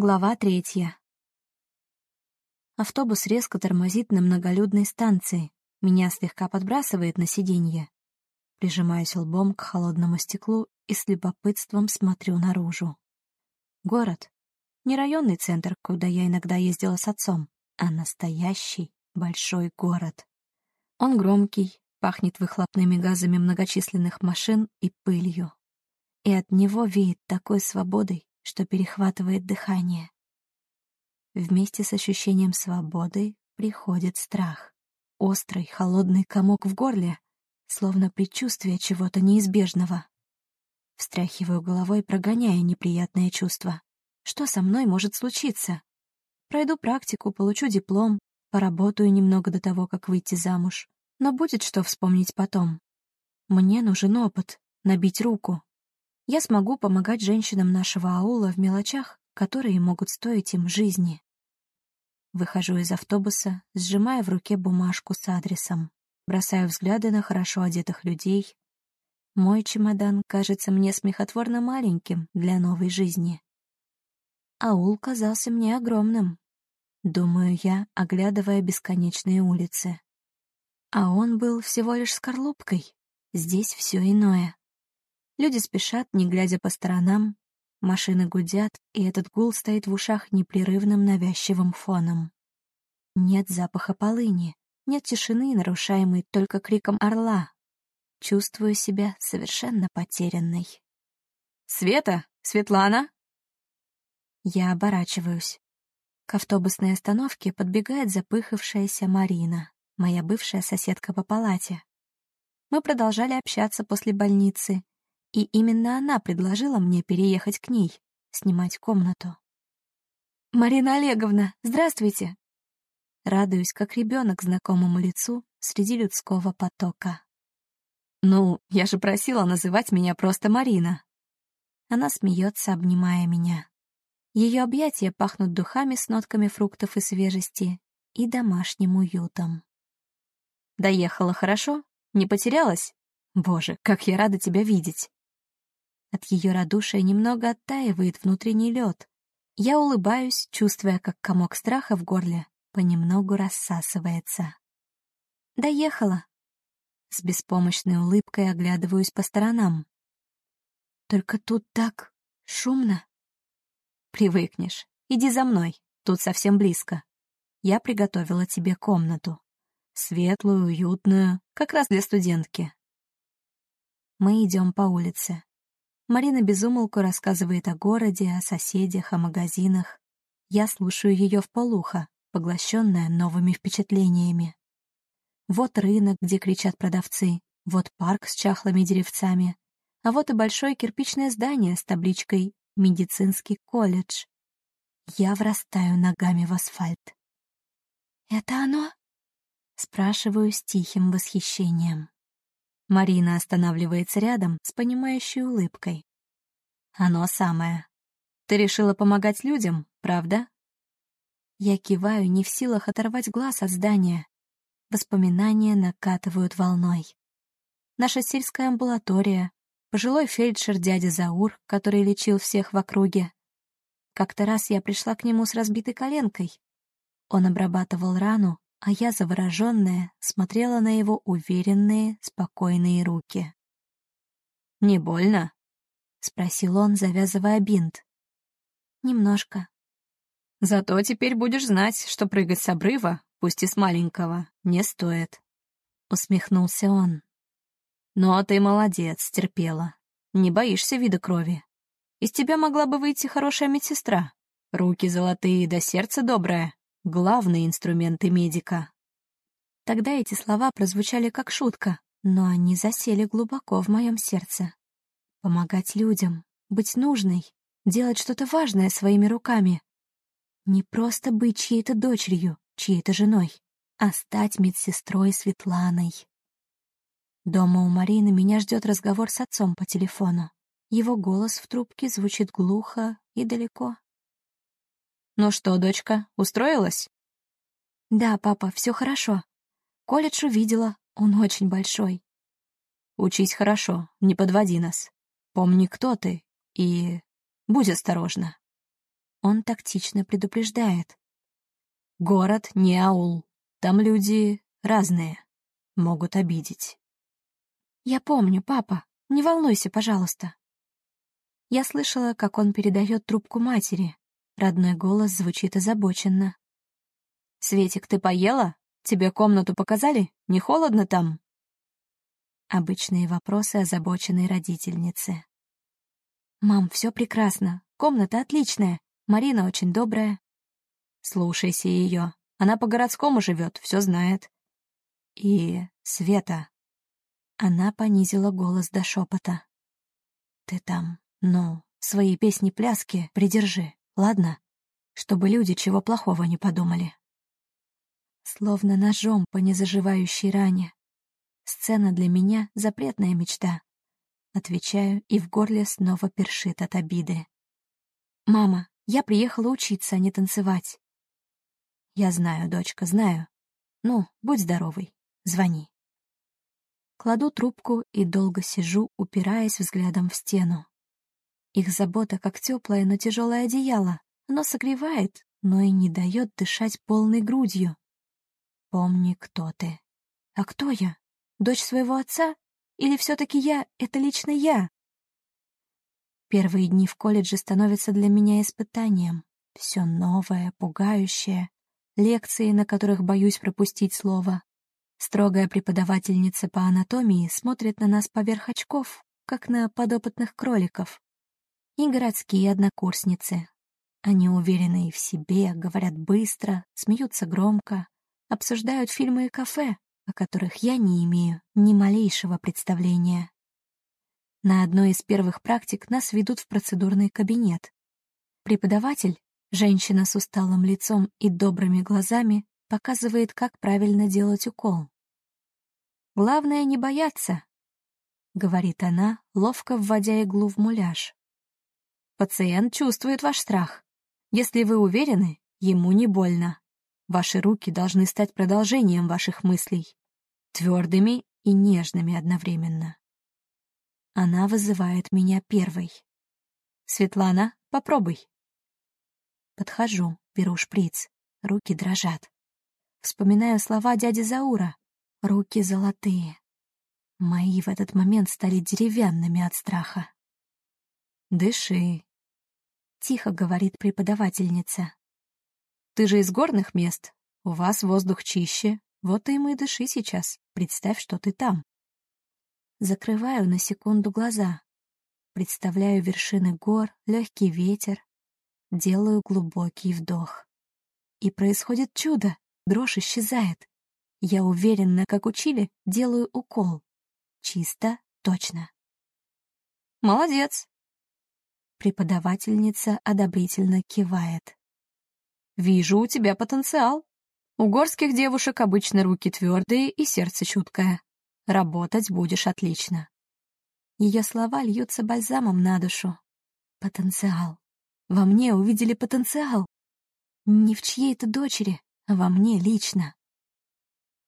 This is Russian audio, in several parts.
Глава третья. Автобус резко тормозит на многолюдной станции. Меня слегка подбрасывает на сиденье. Прижимаюсь лбом к холодному стеклу и с любопытством смотрю наружу. Город. Не районный центр, куда я иногда ездила с отцом, а настоящий большой город. Он громкий, пахнет выхлопными газами многочисленных машин и пылью. И от него веет такой свободой, что перехватывает дыхание. Вместе с ощущением свободы приходит страх. Острый, холодный комок в горле, словно предчувствие чего-то неизбежного. Встряхиваю головой, прогоняя неприятное чувство. Что со мной может случиться? Пройду практику, получу диплом, поработаю немного до того, как выйти замуж. Но будет что вспомнить потом. Мне нужен опыт, набить руку, я смогу помогать женщинам нашего аула в мелочах, которые могут стоить им жизни. Выхожу из автобуса, сжимая в руке бумажку с адресом, бросаю взгляды на хорошо одетых людей. Мой чемодан кажется мне смехотворно маленьким для новой жизни. Аул казался мне огромным, думаю я, оглядывая бесконечные улицы. А он был всего лишь скорлупкой. Здесь все иное. Люди спешат, не глядя по сторонам, машины гудят, и этот гул стоит в ушах непрерывным навязчивым фоном. Нет запаха полыни, нет тишины, нарушаемой только криком орла. Чувствую себя совершенно потерянной. «Света? Светлана?» Я оборачиваюсь. К автобусной остановке подбегает запыхавшаяся Марина, моя бывшая соседка по палате. Мы продолжали общаться после больницы, и именно она предложила мне переехать к ней, снимать комнату. «Марина Олеговна, здравствуйте!» Радуюсь, как ребенок знакомому лицу среди людского потока. «Ну, я же просила называть меня просто Марина». Она смеется, обнимая меня. Ее объятия пахнут духами с нотками фруктов и свежести и домашним уютом. «Доехала хорошо? Не потерялась? Боже, как я рада тебя видеть!» От ее радушия немного оттаивает внутренний лед. Я улыбаюсь, чувствуя, как комок страха в горле понемногу рассасывается. Доехала. С беспомощной улыбкой оглядываюсь по сторонам. Только тут так шумно. Привыкнешь. Иди за мной, тут совсем близко. Я приготовила тебе комнату. Светлую, уютную, как раз для студентки. Мы идем по улице. Марина безумолку рассказывает о городе, о соседях, о магазинах. Я слушаю ее в полухо, поглощенная новыми впечатлениями. Вот рынок, где кричат продавцы, вот парк с чахлыми деревцами, а вот и большое кирпичное здание с табличкой «Медицинский колледж». Я врастаю ногами в асфальт. «Это оно?» — спрашиваю с тихим восхищением. Марина останавливается рядом с понимающей улыбкой. «Оно самое. Ты решила помогать людям, правда?» Я киваю, не в силах оторвать глаз от здания. Воспоминания накатывают волной. Наша сельская амбулатория, пожилой фельдшер дядя Заур, который лечил всех в округе. Как-то раз я пришла к нему с разбитой коленкой. Он обрабатывал рану, а я, завороженная, смотрела на его уверенные, спокойные руки. «Не больно?» — спросил он, завязывая бинт. «Немножко». «Зато теперь будешь знать, что прыгать с обрыва, пусть и с маленького, не стоит», — усмехнулся он. «Но ты молодец, терпела. Не боишься вида крови. Из тебя могла бы выйти хорошая медсестра. Руки золотые да сердце доброе главные инструменты медика. Тогда эти слова прозвучали как шутка, но они засели глубоко в моем сердце. Помогать людям, быть нужной, делать что-то важное своими руками. Не просто быть чьей-то дочерью, чьей-то женой, а стать медсестрой Светланой. Дома у Марины меня ждет разговор с отцом по телефону. Его голос в трубке звучит глухо и далеко. «Ну что, дочка, устроилась?» «Да, папа, все хорошо. Колледж увидела, он очень большой». «Учись хорошо, не подводи нас. Помни, кто ты, и будь осторожна». он тактично предупреждает. «Город не аул. Там люди разные. Могут обидеть». «Я помню, папа. Не волнуйся, пожалуйста». Я слышала, как он передает трубку матери. Родной голос звучит озабоченно. «Светик, ты поела? Тебе комнату показали? Не холодно там?» Обычные вопросы озабоченной родительницы. «Мам, все прекрасно. Комната отличная. Марина очень добрая». «Слушайся ее. Она по-городскому живет, все знает». «И Света». Она понизила голос до шепота. «Ты там, ну, свои песни-пляски придержи, ладно? Чтобы люди чего плохого не подумали». Словно ножом по незаживающей ране. Сцена для меня — запретная мечта. Отвечаю, и в горле снова першит от обиды. «Мама, я приехала учиться, а не танцевать». «Я знаю, дочка, знаю. Ну, будь здоровой, звони». Кладу трубку и долго сижу, упираясь взглядом в стену. Их забота как теплое, но тяжелое одеяло. Оно согревает, но и не дает дышать полной грудью. Помни, кто ты. А кто я? Дочь своего отца? Или все-таки я — это лично я? Первые дни в колледже становятся для меня испытанием. Все новое, пугающее. Лекции, на которых боюсь пропустить слово. Строгая преподавательница по анатомии смотрит на нас поверх очков, как на подопытных кроликов. И городские однокурсницы. Они уверенные в себе, говорят быстро, смеются громко, обсуждают фильмы и кафе, о которых я не имею ни малейшего представления. На одной из первых практик нас ведут в процедурный кабинет. Преподаватель, женщина с усталым лицом и добрыми глазами, показывает, как правильно делать укол. «Главное не бояться», — говорит она, ловко вводя иглу в муляж. «Пациент чувствует ваш страх. Если вы уверены, ему не больно. Ваши руки должны стать продолжением ваших мыслей, твердыми и нежными одновременно. Она вызывает меня первой. «Светлана, попробуй». Подхожу, беру шприц, руки дрожат. Вспоминаю слова дяди Заура. Руки золотые. Мои в этот момент стали деревянными от страха. «Дыши», — тихо говорит преподавательница. Ты же из горных мест. У вас воздух чище. Вот им и дыши сейчас. Представь, что ты там. Закрываю на секунду глаза. Представляю вершины гор, легкий ветер. Делаю глубокий вдох. И происходит чудо. Дрожь исчезает. Я уверенно, как учили, делаю укол. Чисто, точно. Молодец. Преподавательница одобрительно кивает. Вижу у тебя потенциал. У горских девушек обычно руки твердые и сердце чуткое. Работать будешь отлично. Ее слова льются бальзамом на душу. Потенциал. Во мне увидели потенциал. Не в чьей-то дочери, а во мне лично.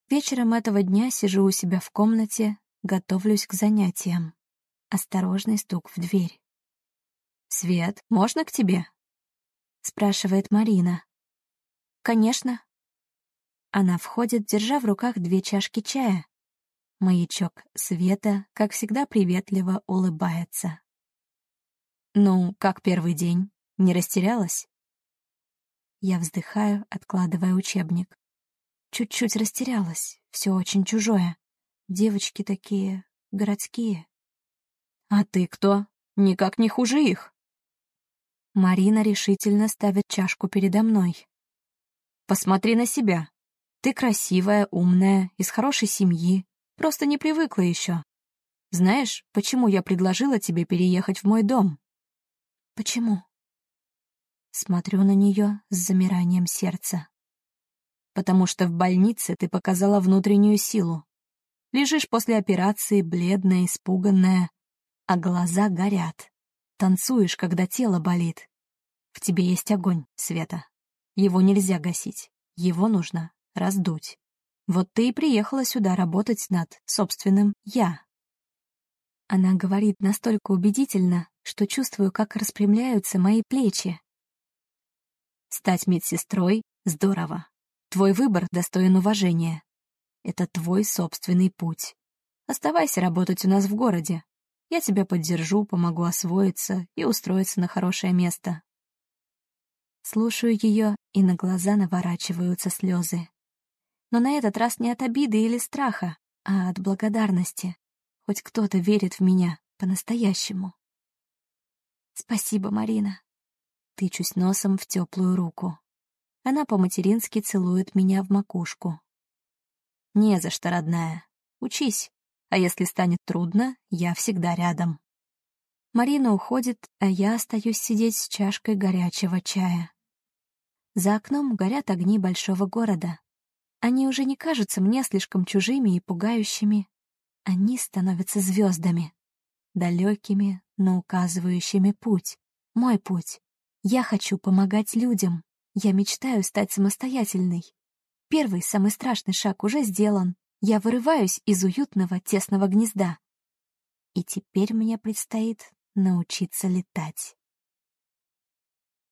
Вечером этого дня сижу у себя в комнате, готовлюсь к занятиям. Осторожный стук в дверь. «Свет, можно к тебе?» — спрашивает Марина. «Конечно». Она входит, держа в руках две чашки чая. Маячок Света, как всегда, приветливо улыбается. «Ну, как первый день? Не растерялась?» Я вздыхаю, откладывая учебник. Чуть-чуть растерялась, все очень чужое. Девочки такие городские. «А ты кто? Никак не хуже их». Марина решительно ставит чашку передо мной. Посмотри на себя. Ты красивая, умная, из хорошей семьи, просто не привыкла еще. Знаешь, почему я предложила тебе переехать в мой дом? Почему? Смотрю на нее с замиранием сердца. Потому что в больнице ты показала внутреннюю силу. Лежишь после операции, бледная, испуганная, а глаза горят. Танцуешь, когда тело болит. В тебе есть огонь, Света. Его нельзя гасить, его нужно раздуть. Вот ты и приехала сюда работать над собственным «я». Она говорит настолько убедительно, что чувствую, как распрямляются мои плечи. Стать медсестрой — здорово. Твой выбор достоин уважения. Это твой собственный путь. Оставайся работать у нас в городе. Я тебя поддержу, помогу освоиться и устроиться на хорошее место. Слушаю ее, и на глаза наворачиваются слезы. Но на этот раз не от обиды или страха, а от благодарности. Хоть кто-то верит в меня по-настоящему. Спасибо, Марина. Тычусь носом в теплую руку. Она по-матерински целует меня в макушку. Не за что, родная. Учись. А если станет трудно, я всегда рядом. Марина уходит, а я остаюсь сидеть с чашкой горячего чая. За окном горят огни большого города. Они уже не кажутся мне слишком чужими и пугающими. Они становятся звездами, далекими, но указывающими путь, мой путь. Я хочу помогать людям. Я мечтаю стать самостоятельной. Первый, самый страшный шаг уже сделан. Я вырываюсь из уютного, тесного гнезда. И теперь мне предстоит научиться летать.